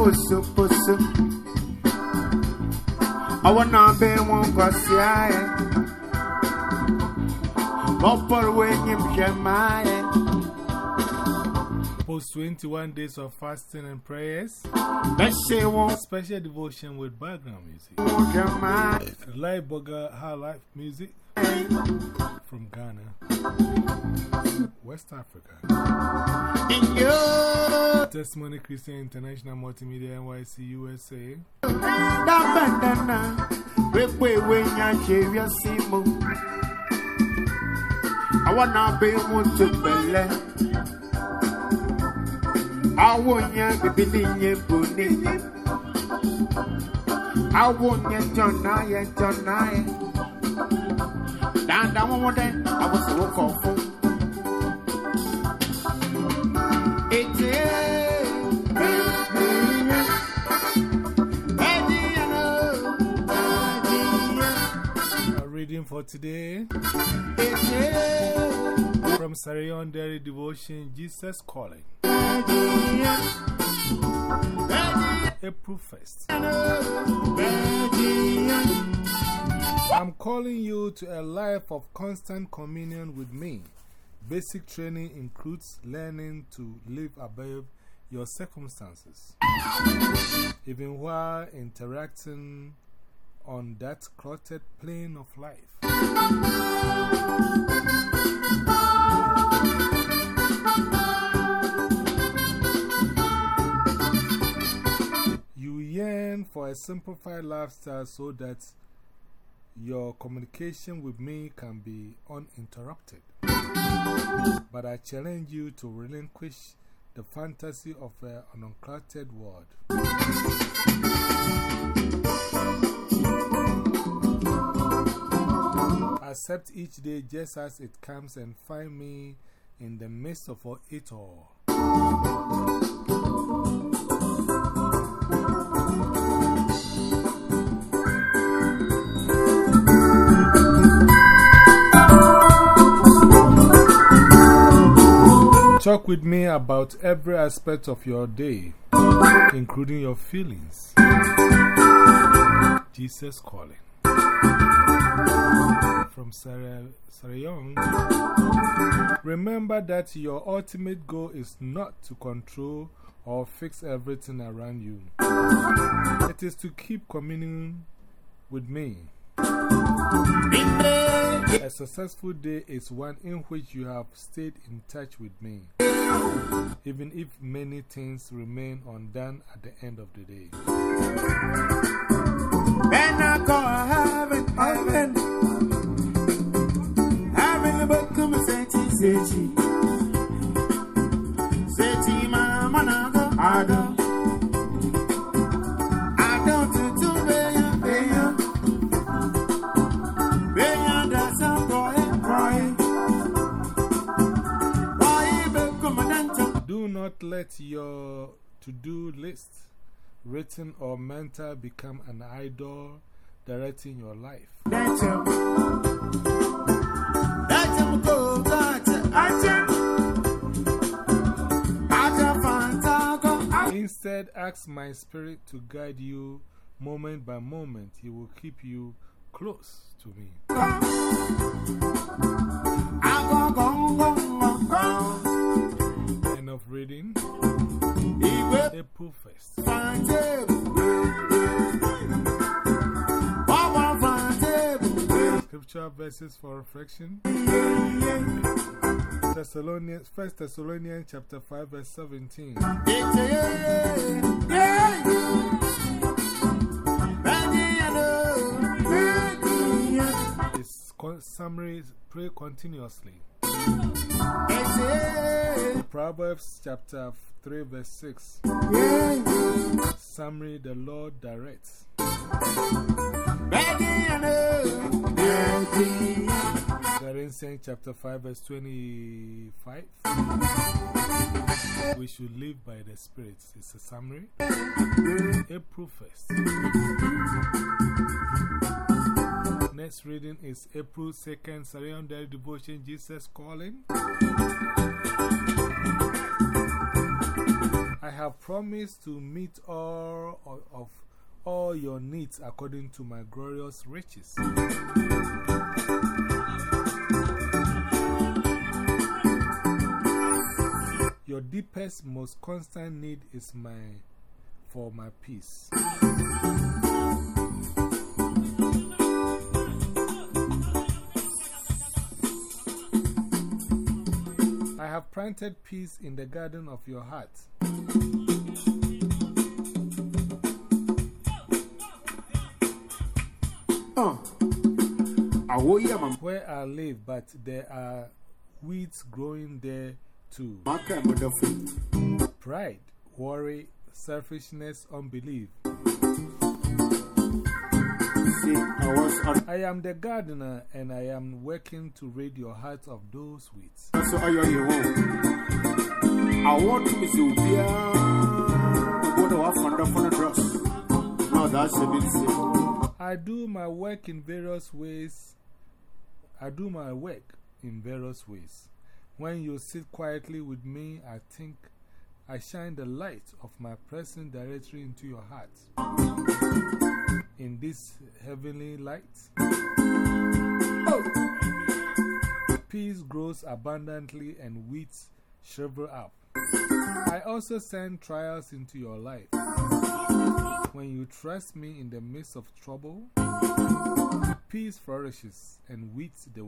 pussy. I want be one cause yeah. Bumper when you share. Post 21 days of fasting and prayers. Special devotion with background music. Live Burger High Life music from Ghana, West Africa. In Testimony Christian International Multimedia NYC USA. bandana. We pay when you share your simo. I want to be one to belly. I to be in your booty. I to know you to know Down, down, one more day. I was a walk off. It's Our reading for today from Sarah Young Dairy Devotion Jesus Calling, April 1st. I'm calling you to a life of constant communion with me. Basic training includes learning to live above your circumstances, even while interacting on that cluttered plane of life. You yearn for a simplified lifestyle so that your communication with me can be uninterrupted. But I challenge you to relinquish the fantasy of an uncluttered world. Accept each day just as it comes and find me in the midst of it all. Talk with me about every aspect of your day, including your feelings. Jesus calling. From Sarah, Sarah Young. Remember that your ultimate goal is not to control or fix everything around you, it is to keep communing with me. A successful day is one in which you have stayed in touch with me, even if many things remain undone at the end of the day. Then I call heaven, heaven. Heaven, but come and say, not let your to do list, written or mental, become an idol directing your life. That's him. That's him, go, gotcha. Acha. Acha, fantago. Acha. Instead, ask my spirit to guide you moment by moment. He will keep you close to me. Of reading. April 1st. Scripture verses for reflection. Thessalonians, 1 Thessalonians chapter 5 verse 17. This con- summary pray continuously. Proverbs chapter 3 verse 6. Summary the Lord directs. Corinthians chapter 5 verse 25. We should live by the Spirit. It's a summary. April 1st. Next reading is April 2nd, Sarah Young Daily Devotion, Jesus Calling. I have promised to meet all of all your needs according to my glorious riches. Your deepest, most constant need is my, for my peace. Have planted peace in the garden of your heart. Mam. Where I live, but there are weeds growing there too. Pride, worry, selfishness, unbelief. See, I was. I am the gardener and I am working to rid your heart of those weeds. So I are you. I want to miss you. Bia. What do I find up on the dress? No, that's a bit simple. I do my work in various ways. I do my work in various ways. When you sit quietly with me, I think I shine the light of my presence directly into your heart. In this heavenly light, peace grows abundantly and weeds shrivel up. I also send trials into your life. When you trust me in the midst of trouble, peace flourishes and weeds the,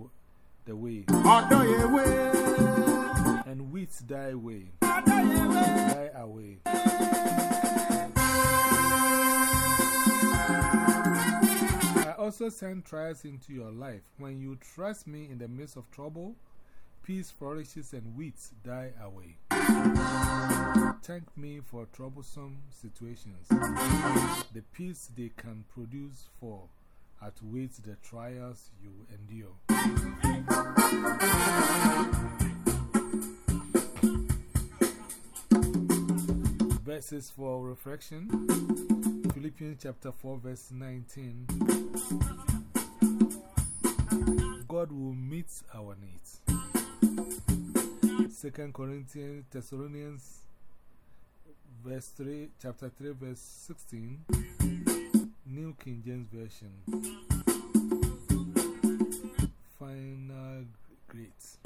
the way, and weeds die away. Die away. Also send trials into your life. When you trust me in the midst of trouble, peace flourishes and weeds die away. Thank me for troublesome situations. The peace they can produce for outweighs the trials you endure. Verses for reflection Philippians chapter 4, verse 19. God will meet our needs. 2 Corinthians, Thessalonians, verse 3, chapter 3, verse 16. New King James Version. Final grades.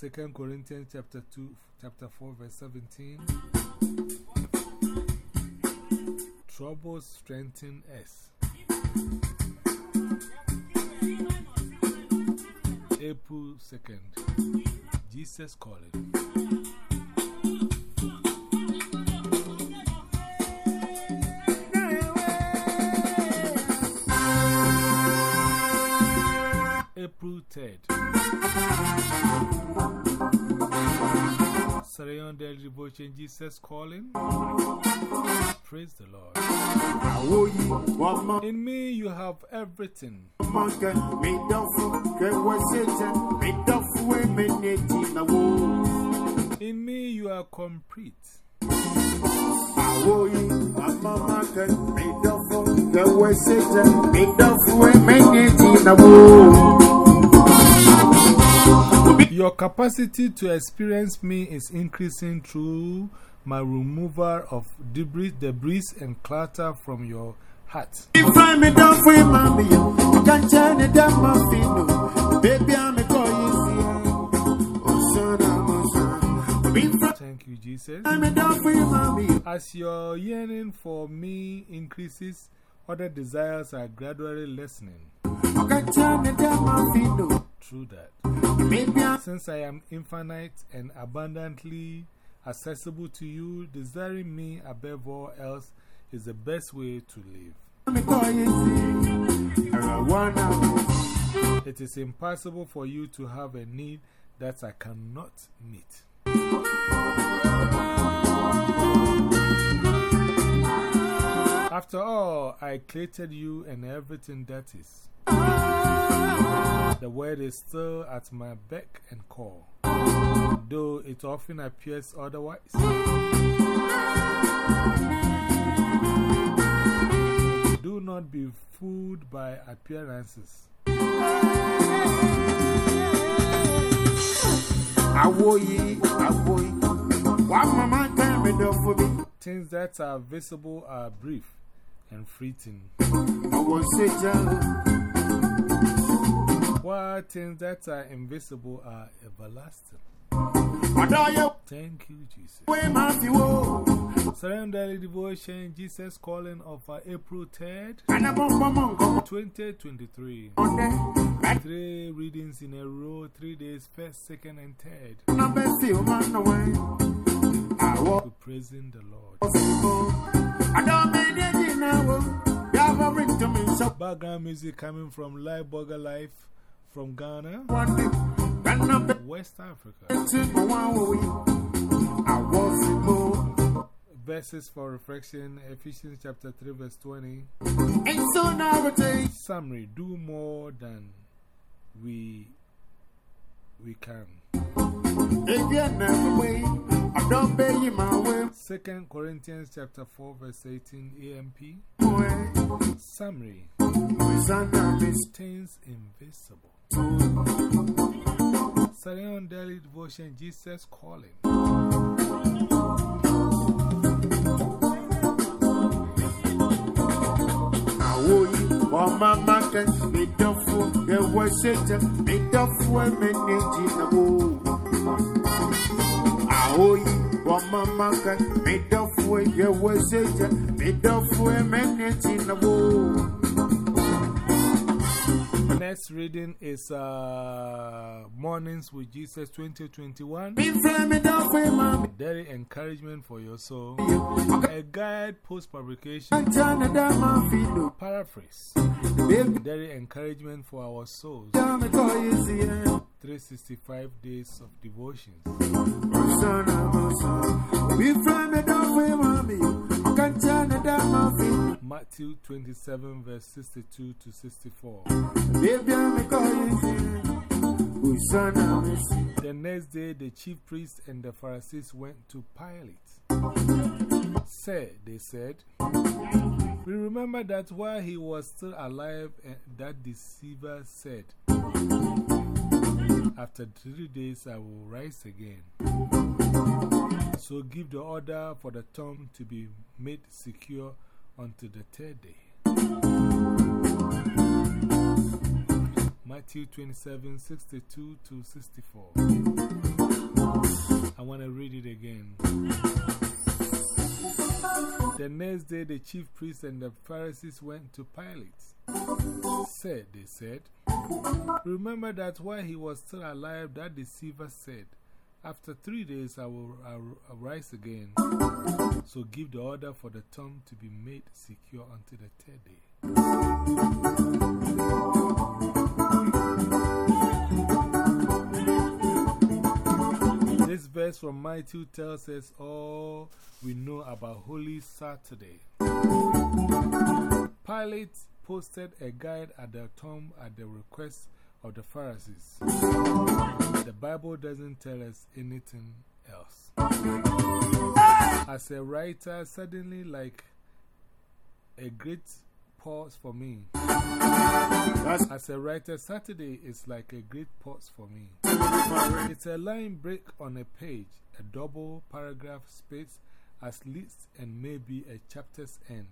2 Corinthians chapter 2, chapter 4, verse 17. Troubles strengthen us. April 2nd. Jesus calling. April 3rd. Sarah Young Del Devotion Jesus calling. Praise the Lord. In me you have everything. In me you are complete. Awo yi. One more maka. Me dofu. Ke wasete. Me dofu. We me neti na wo. Your capacity to experience me is increasing through my removal of debris, debris and clutter from your heart. Ifra me dofu mami yo. Kancha ne da mafino. Baby I'm a boy. Osana Thank you, Jesus. me dofu mami yo. As your yearning for me increases, other desires are gradually lessening Kancha ne da mafino. through that. Since I am infinite and abundantly accessible to you, desiring me above all else is the best way to live. a boy. Arawana. It is impossible for you to have a need that I cannot meet. After all, I created you and everything that is. The word is still at my beck and call, though it often appears otherwise. Do not be fooled by appearances. Things that are visible are brief and fleeting, I was say, while things that are invisible are everlasting. I know you Thank you, Jesus. Surrender Devotion, Jesus Calling of April 3rd, And I'm on 2023. on. Three readings in a row, three days, first, second, and third. Number few man away. I walk. to praising the Lord. I don't mean it now. You have a ring to me, so Background music coming from Live Burger Life from Ghana, one day. Run up the West Africa. to my one way. I was in more. Verses for reflection Ephesians chapter 3, verse 20. And so now it is. Summary Do more than we, we can. If you're way, I don't pay you my way. Second Corinthians chapter 4, verse 18 AMP. Summary son of this. Things invisible. Studying on daily devotion, Jesus calling. You for my. Me duffo, there was it. Me duffo, and me need you. I owe you for my market. Me duffo, there was it. Me duffo, and me need you. Next reading is uh, Mornings with Jesus 2021. Me friend me duffo, mommy. Daily encouragement for your soul. A Guideposts publication. Paraphrase. Daily encouragement for our souls. damn it, call you see it. 365 days of devotions. Matthew 27, verse 62 to 64. Baby, I'm call you see it. Oh, son of a son. The next day, the chief priests and the Pharisees went to Pilate. Sir, they said, We remember that while he was still alive, eh, that deceiver said, After three days I will rise again. So give the order for the tomb to be made secure until the third day. Matthew 27 62 to 64. I want to read it again. The next day, the chief priests and the Pharisees went to Pilate. Said, they said, Remember that while he was still alive, that deceiver said, After three days I will ar- arise again. So give the order for the tomb to be made secure until the third day. This verse from Matthew tells us all we know about Holy Saturday. Pilate posted a guide at the tomb at the request of the Pharisees. The Bible doesn't tell us anything else. As a writer, suddenly, like a great pause for me. As a writer, Saturday is like a great pause for me. It's a line break on a page, a double paragraph space as least and maybe a chapter's end.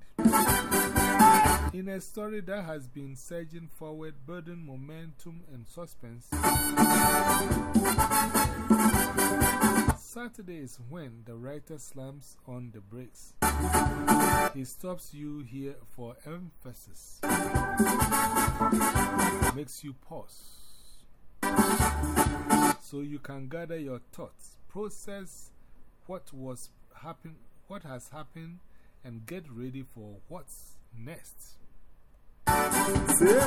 In a story that has been surging forward, building momentum and suspense, Saturday is when the writer slams on the brakes. He stops you here for emphasis, makes you pause so you can gather your thoughts, process what was happen, what has happened, and get ready for what's next. Say.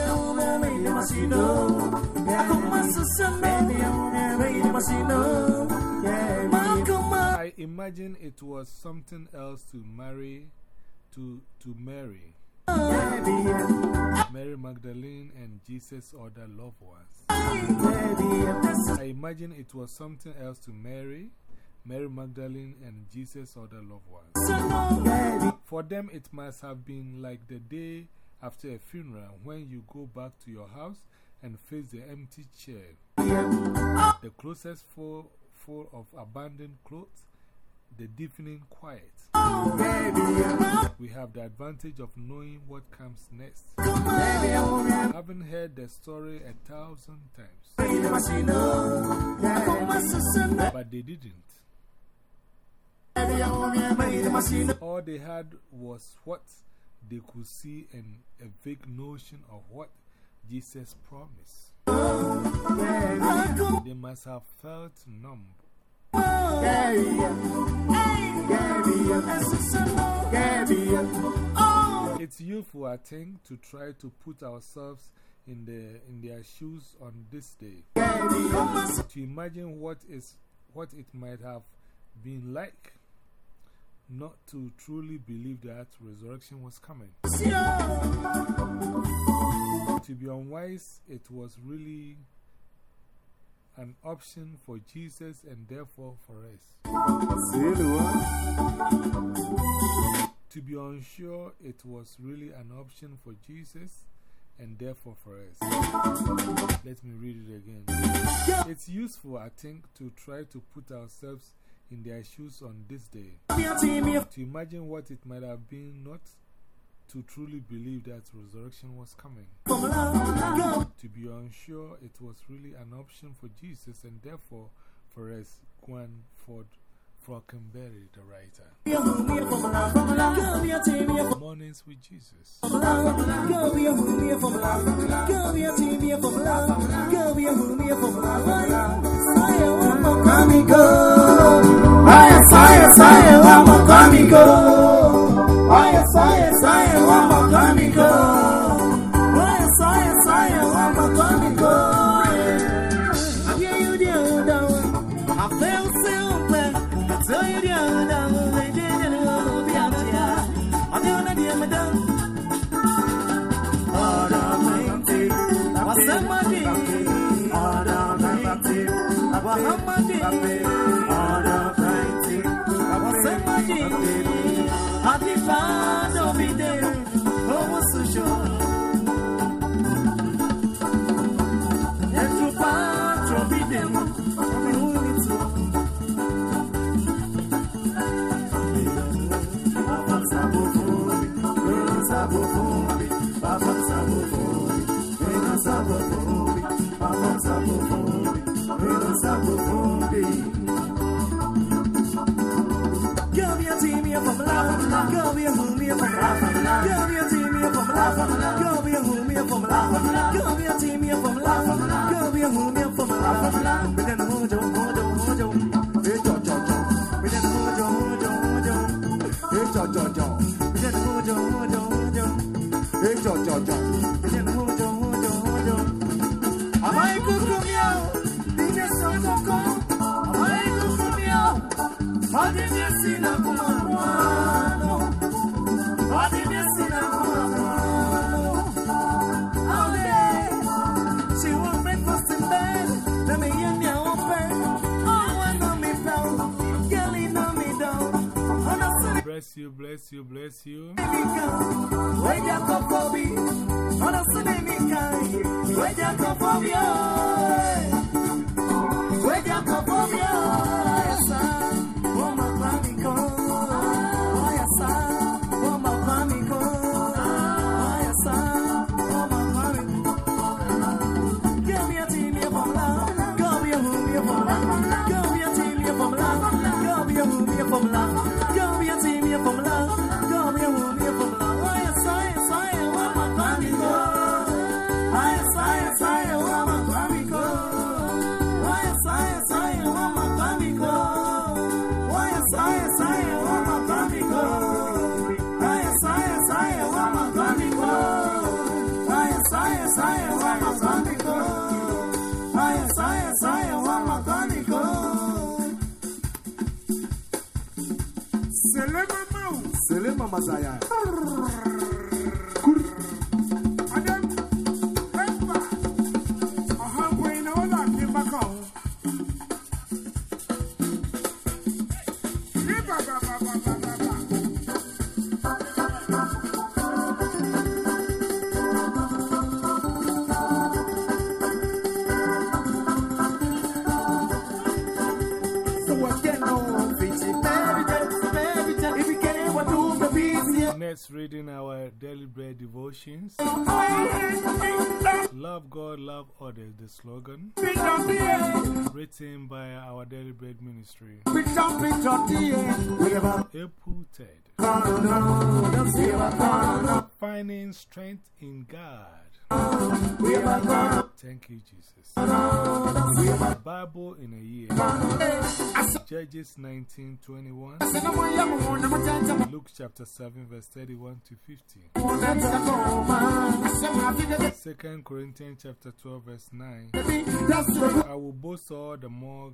I wanna make you must know. I come on, sister, baby, I wanna make you must know. Yeah, man, come on. I imagine it was something else to marry, to, to yeah, Mary Magdalene, and Jesus' other loved ones. Imagine it was something else to Mary, Mary Magdalene, and Jesus' other loved ones. For them, it must have been like the day after a funeral when you go back to your house and face the empty chair. The closest fo full of abandoned clothes, the deafening quiet. We have the advantage of knowing what comes next. Having heard the story a thousand times. But they didn't. All they had was what they could see and a vague notion of what Jesus promised. They must have felt numb. It's useful, I think, to try to put ourselves in, the, in their shoes on this day. To imagine what, is, what it might have been like not to truly believe that resurrection was coming. To be unwise, it was really an option for Jesus and therefore for us. To be unsure, it was really an option for Jesus and therefore for us. Let me read it again. It's useful, I think, to try to put ourselves in their shoes on this day. To imagine what it might have been not to truly believe that resurrection was coming. To be unsure, it was really an option for Jesus and therefore for us, Gwen Ford Faulkenberry, the writer. Mornings with Jesus. Fire, fire, fire, one more coming love. Girl, be a who me from love. Girl, be a team here from love. Girl, be a who me love. But then the mojo, mojo, mojo. Hey, jo, jo, jo. Mojo, mojo, mojo. Hey, jo, jo, jo. Mojo, mojo, mojo. Hey, jo, jo, jo. Mojo, mojo, mojo. Am I cuckoo meow? Did you so coco? Am I cuckoo meow? How did you see kumano? Bless you, bless you. Selema Devotions. Love God, love others, the slogan. Written by our Daily Bread ministry. April 3rd. Finding strength in God. Thank you, Jesus. Bible in a year. Judges 19 21. Luke chapter 7, verse 31 to 50. 2 Corinthians chapter 12, verse 9. I will boast all the more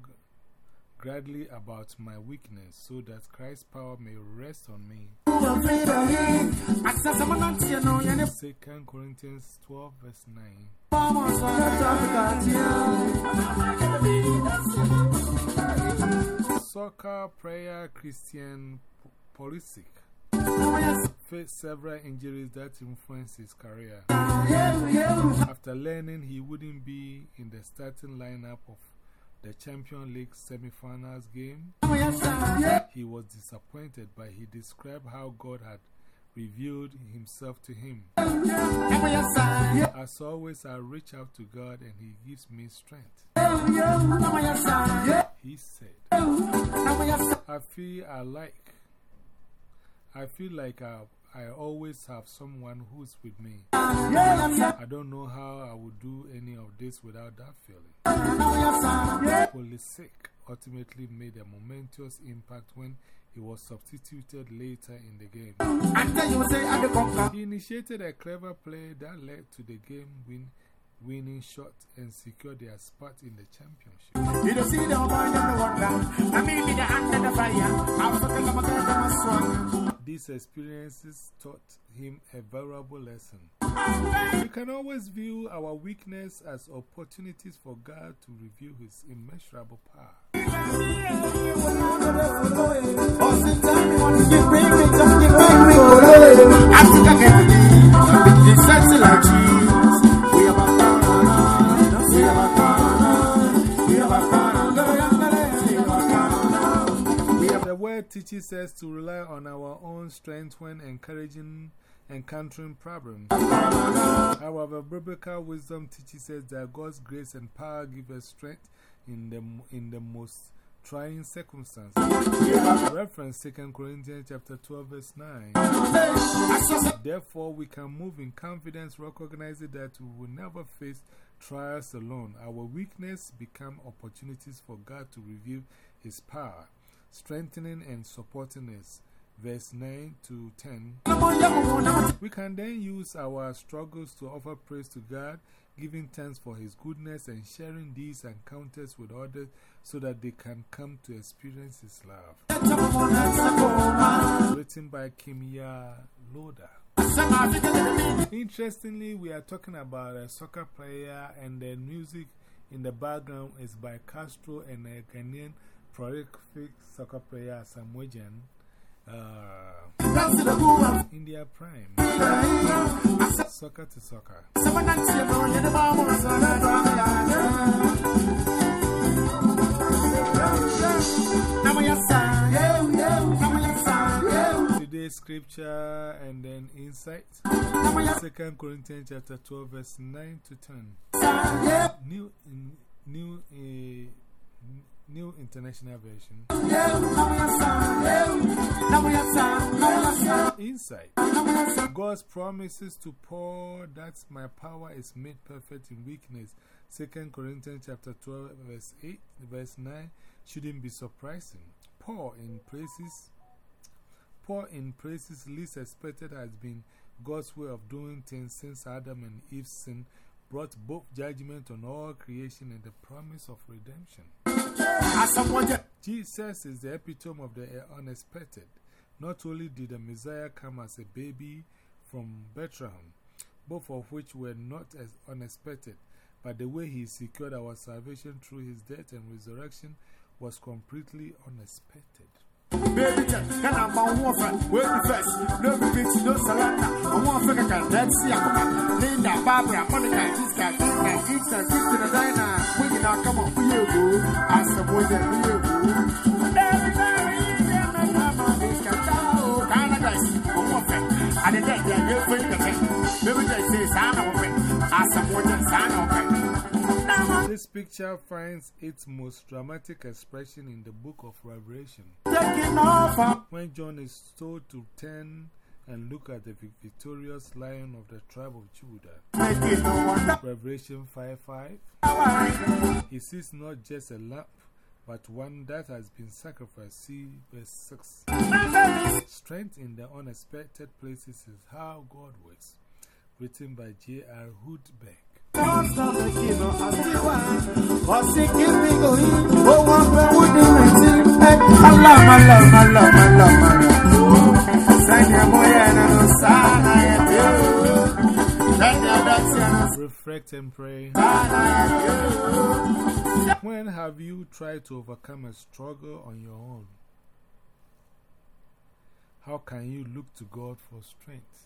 gladly about my weakness, so that Christ's power may rest on me. 2 Corinthians 12, verse 9. Soccer player Christian Pulisic faced several injuries that influenced his career. After learning he wouldn't be in the starting lineup of the Champions League semi-finals game, he was disappointed, but he described how God had revealed himself to him. As always, I reach out to God and he gives me strength. He said, I feel I like, I feel like I, I always have someone who's with me. I don't know how I would do any of this without that feeling. Pulisic ultimately made a momentous impact when he was substituted later in the game. He initiated a clever play that led to the game win, winning shot and secured their spot in the championship. These experiences taught him a valuable lesson. We can always view our weakness as opportunities for God to reveal His immeasurable power. Teaches us to rely on our own strength when encouraging encountering problems. However, biblical wisdom teaches us that God's grace and power give us strength in the, in the most trying circumstances. Reference 2 Corinthians chapter 12, verse 9. Therefore, we can move in confidence, recognizing that we will never face trials alone. Our weakness become opportunities for God to reveal His power, strengthening and supporting us. Verse 9 to 10. We can then use our struggles to offer praise to God, giving thanks for His goodness, and sharing these encounters with others so that they can come to experience His love. Written by Kimya Loder. Interestingly, we are talking about a soccer player, and the music in the background is by Castro and a Ghanaian prolific soccer player, Samuel uh, India Prime. Soccer to soccer. Today's scripture and then insight. 2 Corinthians chapter 12, verse 9 to 10. New, new, uh, New International Version. Insight. God's promises to Paul that my power is made perfect in weakness. 2 Corinthians chapter 12, verse 8, verse 9 shouldn't be surprising. Paul in places, Paul in places least expected has been God's way of doing things since Adam and Eve's sin brought both judgment on all creation and the promise of redemption. Jesus is the epitome of the unexpected. Not only did the Messiah come as a baby from Bethlehem, both of which were not as unexpected, but the way he secured our salvation through his death and resurrection was completely unexpected. Baby, can I find one friend? Wait the first. No repeats, no surrender. I want to figure out. Let's see. Come on. Linda, Barbara, Monica, Jessica, Tina, Jessica, Jessica, this guy, We can now come up for you, boo. Ask the boys that we you, boo. I didn't get your friend. Baby, they say, Sana, I said, what is Sana? This picture finds its most dramatic expression in the book of Revelation. When John is told to turn and look at the victorious lion of the tribe of Judah. Revelation 5 5. He sees not just a lamp, but one that has been sacrificed. See verse 6. Strength in the unexpected places is how God works. Written by J.R. Hudberg. monsters you know as you want was it giving go in oh one way would you receive eh allah allah allah allah allah sanya moya na no sana ya dio sanya reflect and pray. When have you tried to overcome a struggle on your own? How can you look to God for strength?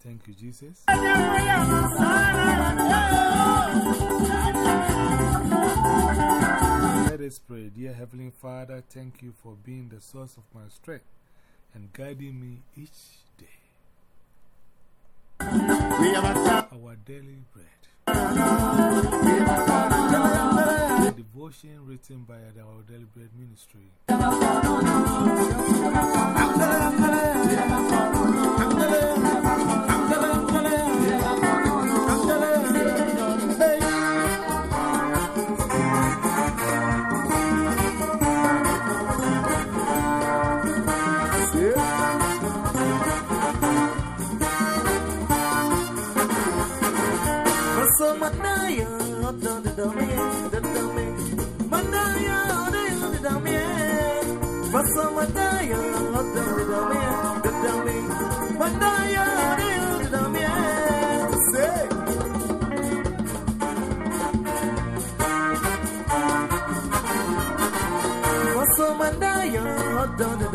Thank you, Jesus. Let us pray. Dear Heavenly Father, thank you for being the source of my strength and guiding me each day. Our daily bread. A devotion written by our daily bread ministry.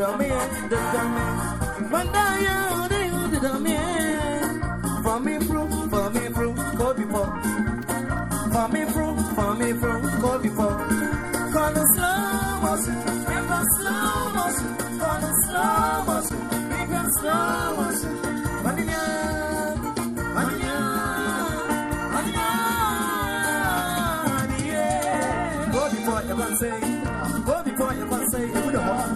For me through, for me through, go before. For me through, for me through, go before. Call the slow motion, make a slow motion. Call the slow motion, make a slow motion. Maninya, maninya, maninya, yeah. Go before you can say, go before you can say, you know,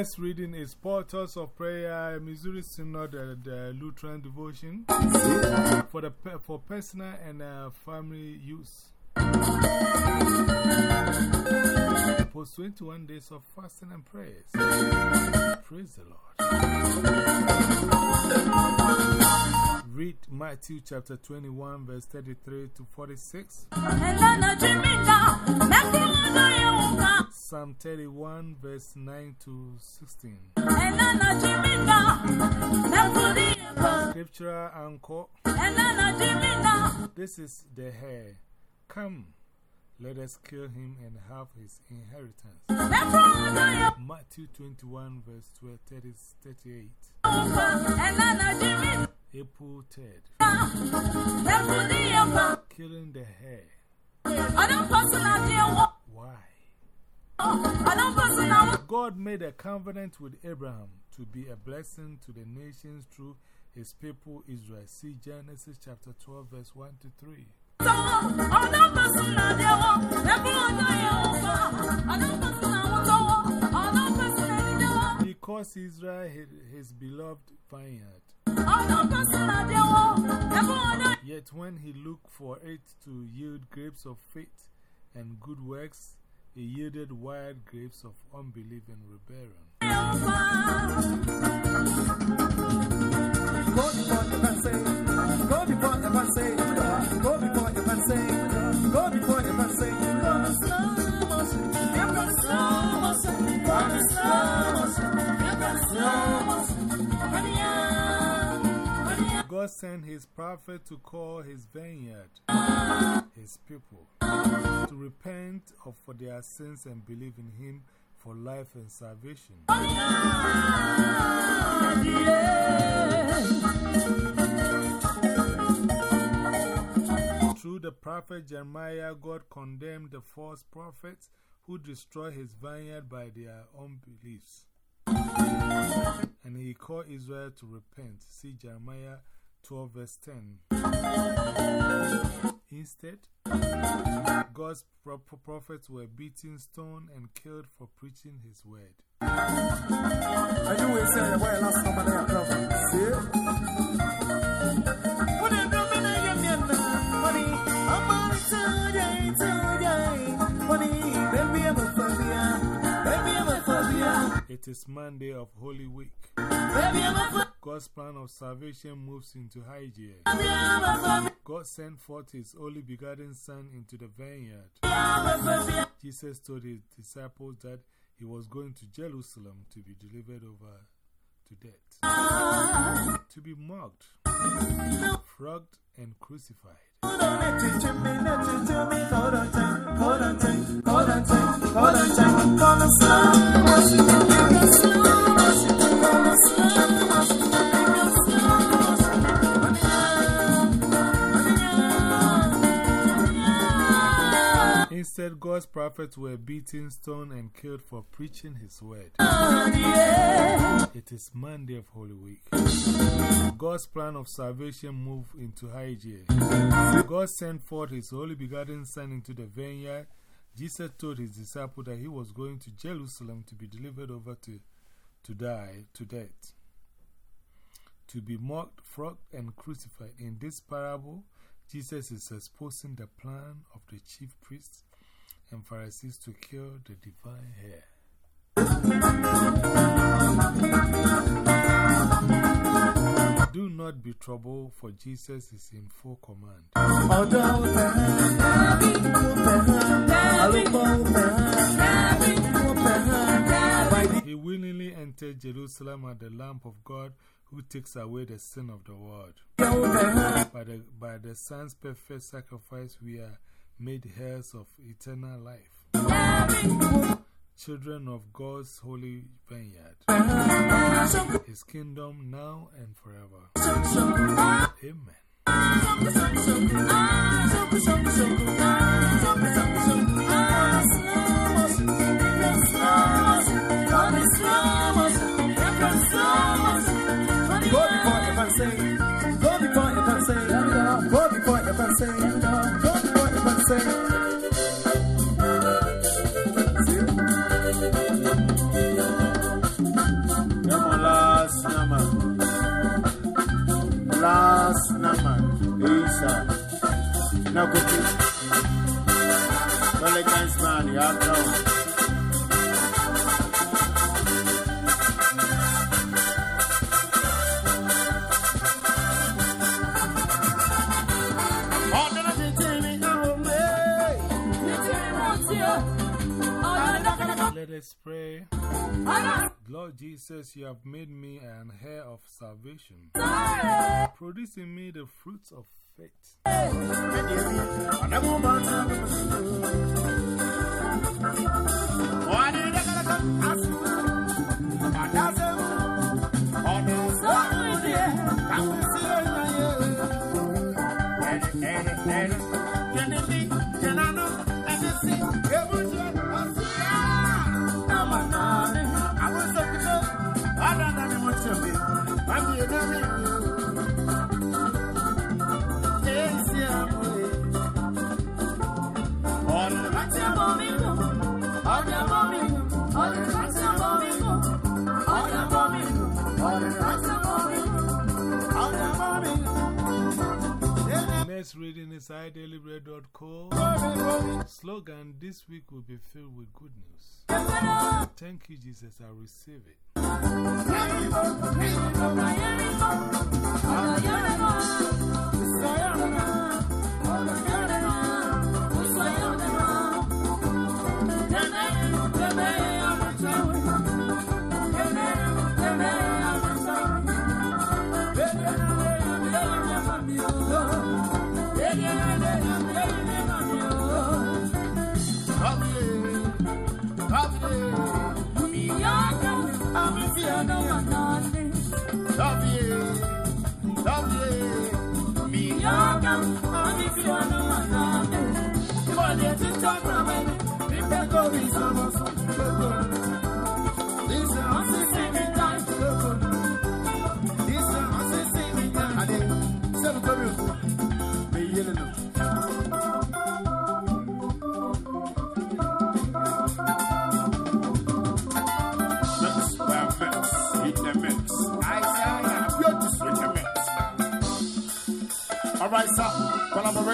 Next reading is Portals of Prayer, Missouri Synod, uh, the Lutheran Devotion for, the, for personal and uh, family use. Post 21 days of fasting and prayers. Praise the Lord. Read Matthew chapter 21, verse 33 to 46. Psalm 31, verse 9 to 16. Scriptural anchor. This is the heir. Come, let us kill him and have his inheritance. Matthew 21, verse 12, 30, 38. April 3rd. Killing the heir. Why? God made a covenant with Abraham to be a blessing to the nations through his people Israel. See Genesis chapter 12, verse 1 to 3. Because Israel his beloved vineyard. Yet when he looked for it to yield grapes of faith and good works, it yielded wild grapes of unbelief and rebellion. God sent his prophet to call his vineyard, his people, to repent of for their sins and believe in him for life and salvation. Through the prophet Jeremiah, God condemned the false prophets who destroyed his vineyard by their unbeliefs. And he called Israel to repent. See Jeremiah 12, verse 10. Instead, God's prophets were beaten, stoned, and killed for preaching his word. I It is Monday of Holy Week. God's plan of salvation moves into high gear. God sent forth His only begotten Son into the vineyard. Jesus told His disciples that He was going to Jerusalem to be delivered over to death, to be mocked, flogged, and crucified. Slow, slow, on slow. Instead, God's prophets were beaten, stoned, and killed for preaching His word. It is Monday of Holy Week. God's plan of salvation moved into high gear. God sent forth His only begotten Son into the vineyard. Jesus told His disciples that He was going to Jerusalem to be delivered over to, to die, to death, to be mocked, flogged, and crucified. In this parable, Jesus is exposing the plan of the chief priests and Pharisees to cure the divine heir. Do not be troubled, for Jesus is in full command. He willingly entered Jerusalem as the lamp of God who takes away the sin of the world. By the, by the Son's perfect sacrifice, we are made heirs of eternal life. Children of God's holy vineyard. His kingdom now and forever. Amen. Go before go before go before last number. Last number. Isa. No cookie. Valentine's man, you have no. Lord Jesus, you have made me an heir of salvation. Produce in me the fruits of faith. idailybread.co. Slogan this week will be filled with good news. Thank you, Jesus. I receive it.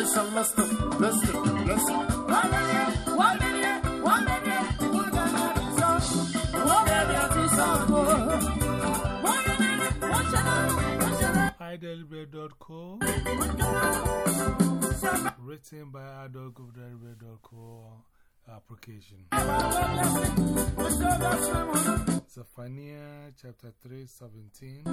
Celebration. Listen, listen, listen. iDelivery.co, written by adultgovdelivery.co application. Zephaniah chapter 3, 17.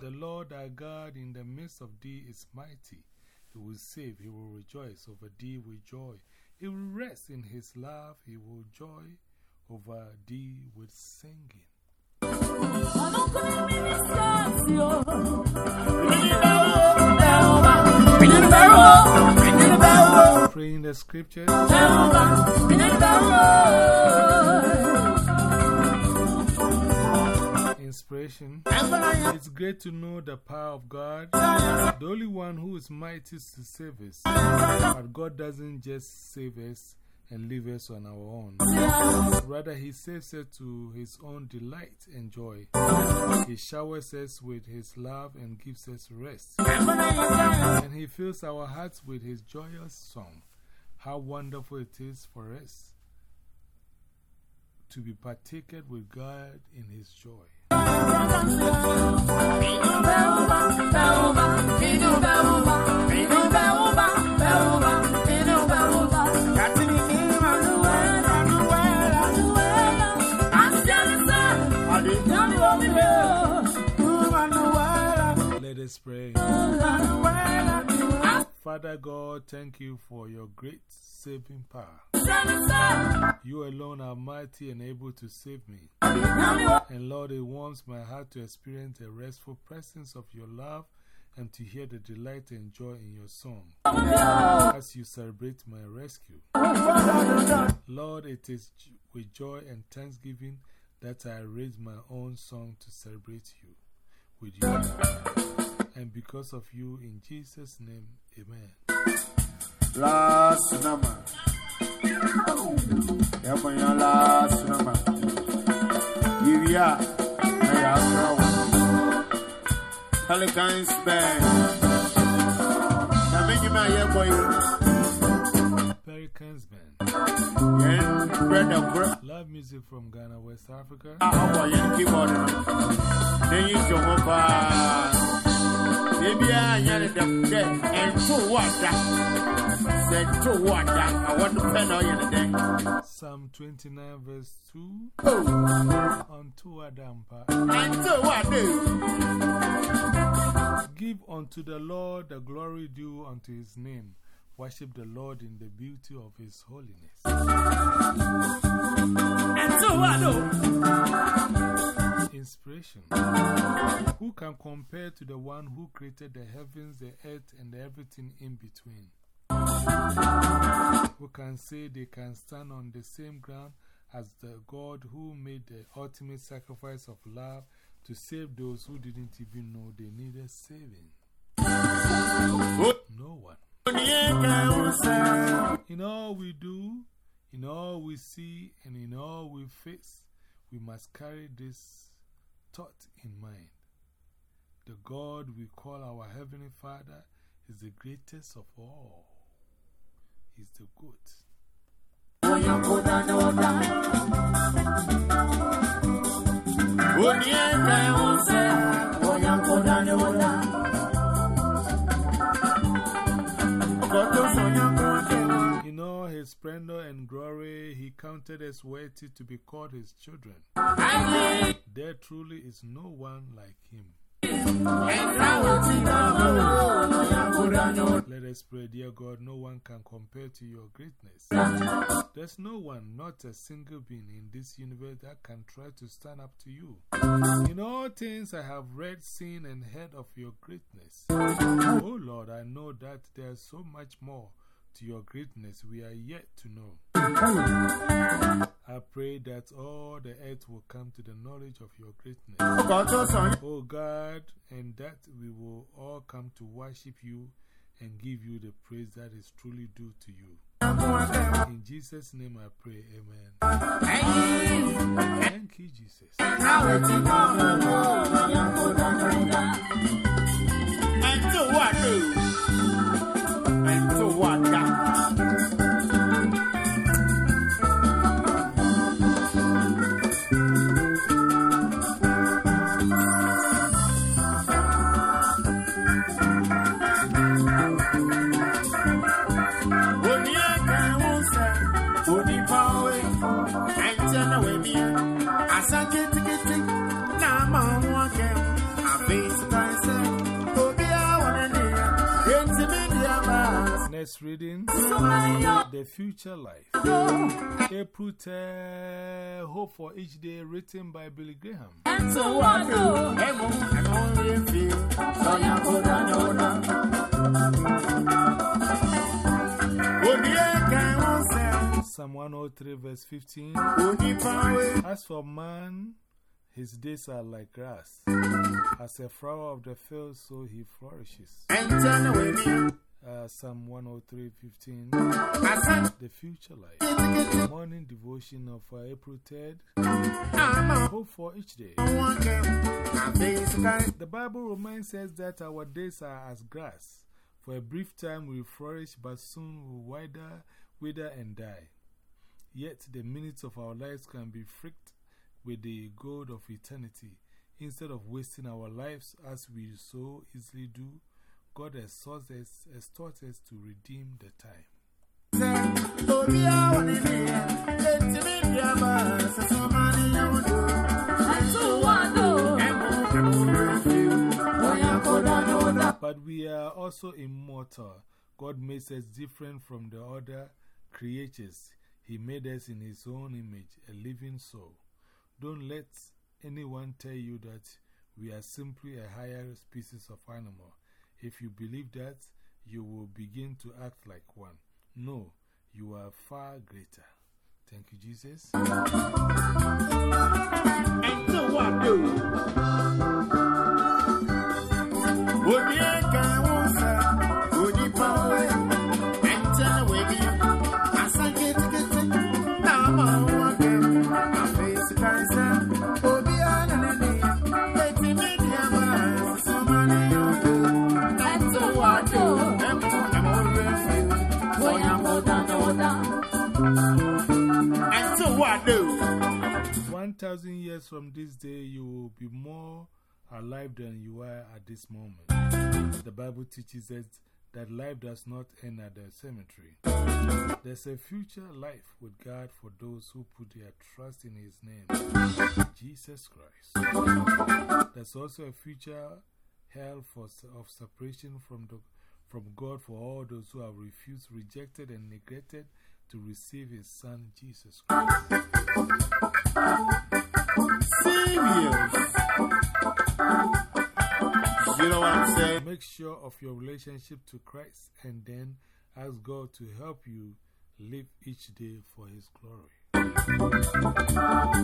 The Lord our God in the midst of thee is mighty. He will save, he will rejoice over thee with joy. He will rest in his love, he will joy over thee with singing. Praying the scriptures. Inspiration. It's great to know the power of God. The only one who is mighty to save us. But God doesn't just save us and leave us on our own. Rather, He saves us to His own delight and joy. He showers us with His love and gives us rest. And He fills our hearts with His joyous song. How wonderful it is for us to be partaken with God in His joy. Let us pray. Father God, thank you for your great saving power. You alone are mighty and able to save me. And Lord, it warms my heart to experience the restful presence of your love and to hear the delight and joy in your song as you celebrate my rescue. Lord, it is with joy and thanksgiving that I raise my own song to celebrate you with you. And because of you, in Jesus' name, amen. Last number. Last number. Yìí a, ẹ yà á sọ̀rọ̀ wọ̀. Pelicans bẹ́ẹ̀. Nàmi nyìmá yẹ bọ̀ yìí. Pelicans Band. Yẹn brẹ́dà kúrẹ́. Love music from Ghana, West Africa. A ọ̀bọ̀ ebi anya ne dɛm dɛ ɛnto wɔ ada sɛ nto wɔ ada awɔ no pɛ na ɔyɛ ne dɛn Psalm 29 verse 2 oh. Unto Adampa Unto Adam Give unto the Lord the glory due unto his name. Worship the Lord in the beauty of his holiness. Inspiration. Who can compare to the one who created the heavens, the earth, and everything in between? Who can say they can stand on the same ground as the God who made the ultimate sacrifice of love to save those who didn't even know they needed saving? No one. In all we do, in all we see, and in all we face, we must carry this thought in mind. The God we call our Heavenly Father is the greatest of all. He's the good. All his splendor and glory, he counted us worthy to be called his children. There truly is no one like him. Let us pray, dear God, no one can compare to your greatness. There's no one, not a single being in this universe that can try to stand up to you. In all things I have read, seen, and heard of your greatness. Oh Lord, I know that there's so much more to your greatness we are yet to know. I pray that all the earth will come to the knowledge of your greatness. Oh God, and that we will all come to worship you and give you the praise that is truly due to you. In Jesus' name I pray, amen. Thank you, Jesus. Reading The Future Life. April 10 Hope for Each Day, written by Billy Graham. Psalm 103, verse 15. As for man, his days are like grass. As a flower of the field, so he flourishes. Uh, Psalm 103:15, The Future Life. Morning devotion of uh, April 3rd. Hope for each day. wake, afis kansa. The Bible reminds us that our days are as grass. For a brief time we flourish, but soon we wither, wither and die. Yet the minutes of our lives can be fricked with the gold of eternity. Instead of wasting our lives as we so easily do, God us, has us to redeem the time. But we are also immortal. God makes us different from the other creatures. He made us in His own image, a living soul. Don't let anyone tell you that we are simply a higher species of animal. If you believe that, you will begin to act like one. No, you are far greater. Thank you, Jesus. And 1,000 years from this day, you will be more alive than you are at this moment. The Bible teaches us that life does not end at the cemetery. There's a future life with God for those who put their trust in His name, Jesus Christ. There's also a future hell for, of separation from, the, from God for all those who have refused, rejected, and neglected to receive His Son, Jesus Christ. Serious. You know what I'm saying? Make sure of your relationship to Christ and then ask God to help you live each day for His glory.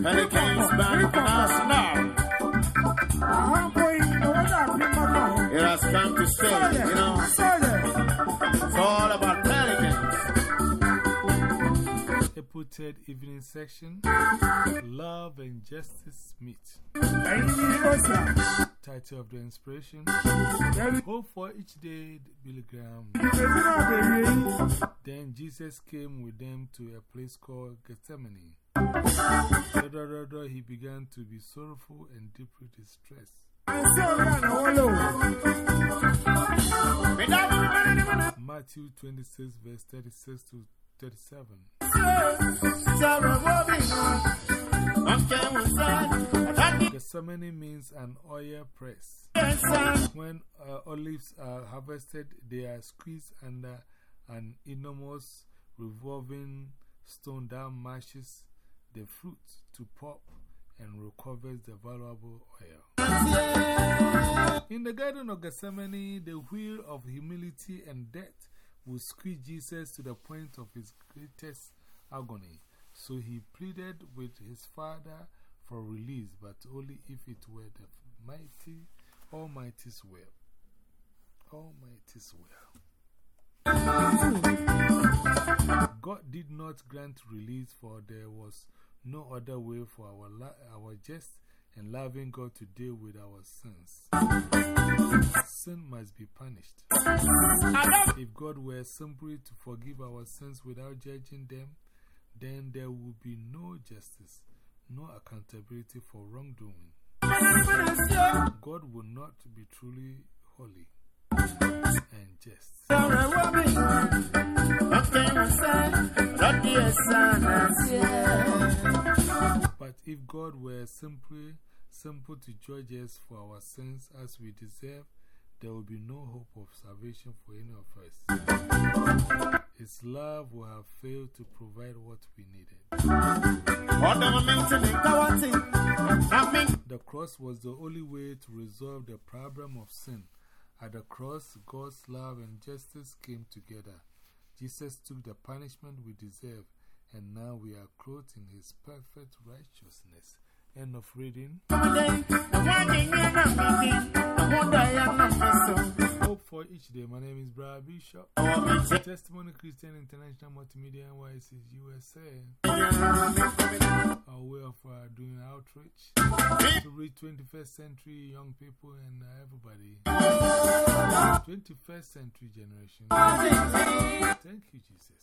Hurricanes back international. It has come to stay, you know. It's all about pelicans. 3rd evening section Love and Justice Meet. Title of the inspiration Hope for each day, Billy Graham. Then Jesus came with them to a place called Gethsemane. He began to be sorrowful and deeply distressed. Matthew 26, verse 36 to 37. Gethsemane means an oil press. When uh, olives are harvested, they are squeezed under an enormous revolving stone that mashes the fruit to pulp and recovers the valuable oil. In the Garden of Gethsemane, the wheel of humility and death would squeeze Jesus to the point of his greatest agony. So he pleaded with his Father for release, but only if it were the mighty, Almighty's will. Almighty's will. God did not grant release, for there was no other way for our, our just and loving God to deal with our sins. Sin must be punished. If God were simply to forgive our sins without judging them, then there would be no justice, no accountability for wrongdoing. God will not be truly holy and just. If God were simply simple to judge us for our sins as we deserve, there will be no hope of salvation for any of us. His love will have failed to provide what we needed. The cross was the only way to resolve the problem of sin. At the cross, God's love and justice came together. Jesus took the punishment we deserve, and now we are clothed in His perfect righteousness. End of reading. Hope for each day. My name is Brian Bishop. Testimony Christian International Multimedia NYC USA. Our way of uh, doing outreach to reach 21st century young people and uh, everybody. 21st century generation. Thank you, Jesus.